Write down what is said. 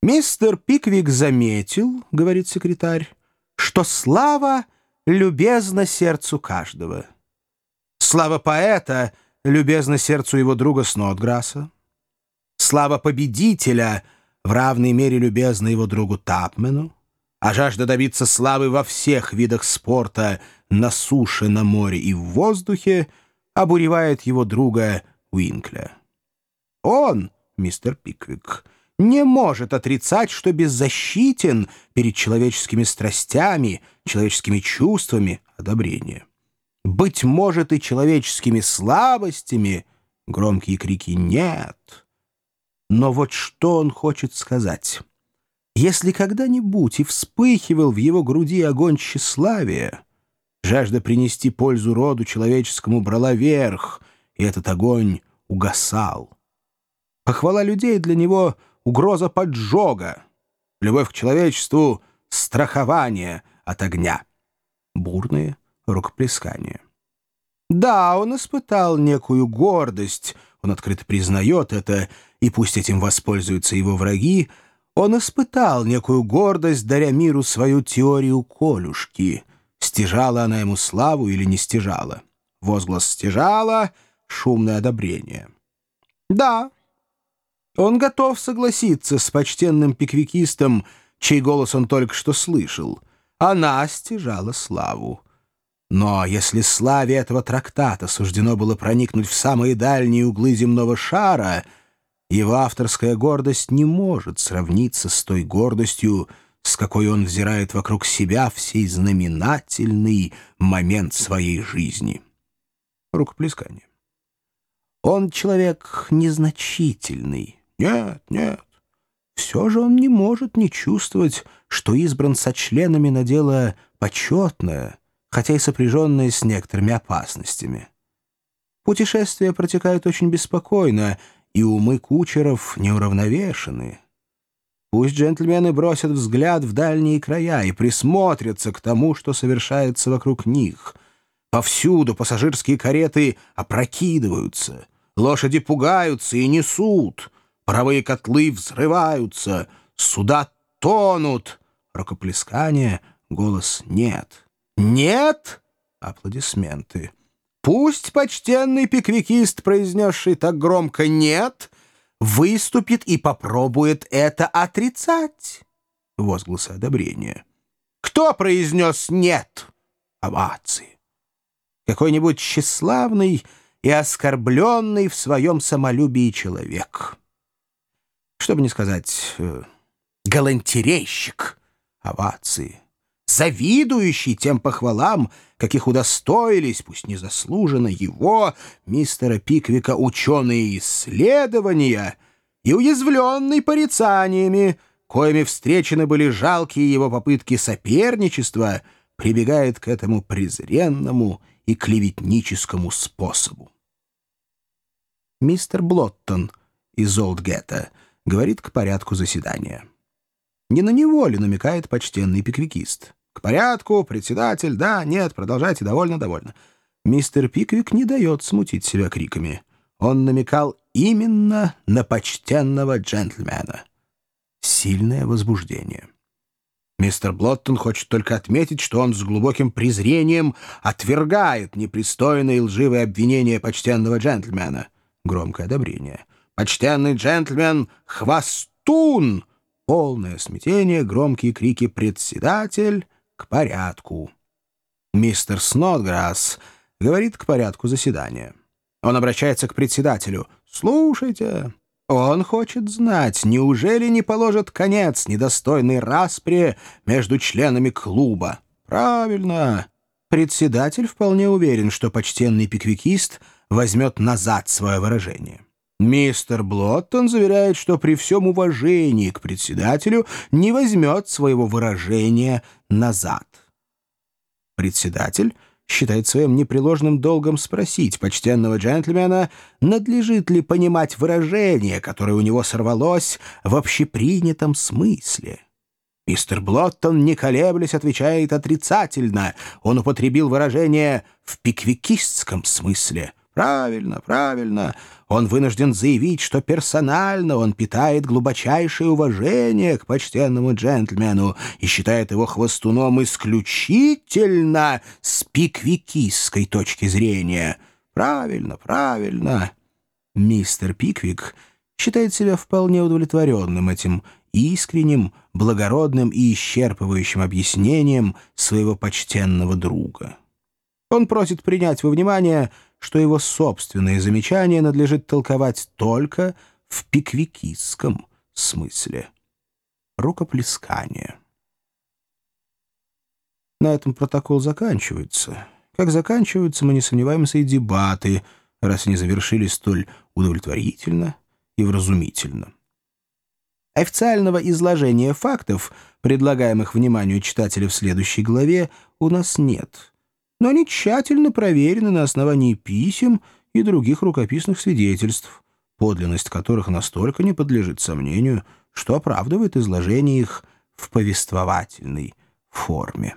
Мистер Пиквик заметил, — говорит секретарь, — что слава любезна сердцу каждого. Слава поэта любезна сердцу его друга Снотграсса. Слава победителя в равной мере любезна его другу Тапмену. А жажда добиться славы во всех видах спорта на суше, на море и в воздухе обуревает его друга Уинкля. Он, мистер Пиквик, — не может отрицать, что беззащитен перед человеческими страстями, человеческими чувствами одобрения. Быть может, и человеческими слабостями громкие крики «нет». Но вот что он хочет сказать. Если когда-нибудь и вспыхивал в его груди огонь тщеславия, жажда принести пользу роду человеческому брала верх, и этот огонь угасал. Похвала людей для него — угроза поджога, любовь к человечеству — страхование от огня. Бурные рукоплескания. Да, он испытал некую гордость, он открыто признает это, и пусть этим воспользуются его враги, он испытал некую гордость, даря миру свою теорию колюшки. Стяжала она ему славу или не стяжала? Возглас стяжала, шумное одобрение. Да, он готов согласиться с почтенным пиквикистом, чей голос он только что слышал. Она стяжала славу. Но если славе этого трактата суждено было проникнуть в самые дальние углы земного шара, его авторская гордость не может сравниться с той гордостью, с какой он взирает вокруг себя в сей знаменательный момент своей жизни. Рукоплескание. Он человек незначительный, нет, нет. Все же он не может не чувствовать, что избран со членами на дело почетное, хотя и сопряженное с некоторыми опасностями. Путешествия протекают очень беспокойно, и умы кучеров неуравновешены. Пусть джентльмены бросят взгляд в дальние края и присмотрятся к тому, что совершается вокруг них. Повсюду пассажирские кареты опрокидываются, лошади пугаются и несут — Паровые котлы взрываются, суда тонут. Рукоплескание, голос «нет». «Нет!» — аплодисменты. Пусть почтенный пиквикист, произнесший так громко «нет», выступит и попробует это отрицать. Возгласы одобрения. Кто произнес «нет»? Овации. Какой-нибудь тщеславный и оскорбленный в своем самолюбии человек чтобы не сказать, э, галантерейщик овации, завидующий тем похвалам, каких удостоились, пусть незаслуженно, его, мистера Пиквика, ученые исследования и уязвленный порицаниями, коими встречены были жалкие его попытки соперничества, прибегает к этому презренному и клеветническому способу. Мистер Блоттон из Олдгетта — говорит к порядку заседания. Не на него ли намекает почтенный пиквикист? К порядку, председатель, да, нет, продолжайте, довольно, довольно. Мистер Пиквик не дает смутить себя криками. Он намекал именно на почтенного джентльмена. Сильное возбуждение. Мистер Блоттон хочет только отметить, что он с глубоким презрением отвергает непристойные лживые обвинения почтенного джентльмена. Громкое одобрение. Почтенный джентльмен — хвостун! Полное смятение, громкие крики «Председатель! К порядку!» Мистер Снотграсс говорит к порядку заседания. Он обращается к председателю. «Слушайте, он хочет знать, неужели не положит конец недостойной распре между членами клуба?» «Правильно!» Председатель вполне уверен, что почтенный пиквикист возьмет назад свое выражение. Мистер Блоттон заверяет, что при всем уважении к председателю не возьмет своего выражения назад. Председатель считает своим непреложным долгом спросить почтенного джентльмена, надлежит ли понимать выражение, которое у него сорвалось в общепринятом смысле. Мистер Блоттон, не колеблясь, отвечает отрицательно. Он употребил выражение «в пиквикистском смысле». Правильно, правильно. Он вынужден заявить, что персонально он питает глубочайшее уважение к почтенному джентльмену и считает его хвостуном исключительно с пиквикистской точки зрения. Правильно, правильно. Мистер Пиквик считает себя вполне удовлетворенным этим искренним, благородным и исчерпывающим объяснением своего почтенного друга. Он просит принять во внимание, что его собственные замечания надлежит толковать только в пиквикистском смысле. Рукоплескание. На этом протокол заканчивается. Как заканчиваются, мы не сомневаемся, и дебаты, раз они завершились столь удовлетворительно и вразумительно. Официального изложения фактов, предлагаемых вниманию читателя в следующей главе, у нас нет, но они тщательно проверены на основании писем и других рукописных свидетельств, подлинность которых настолько не подлежит сомнению, что оправдывает изложение их в повествовательной форме.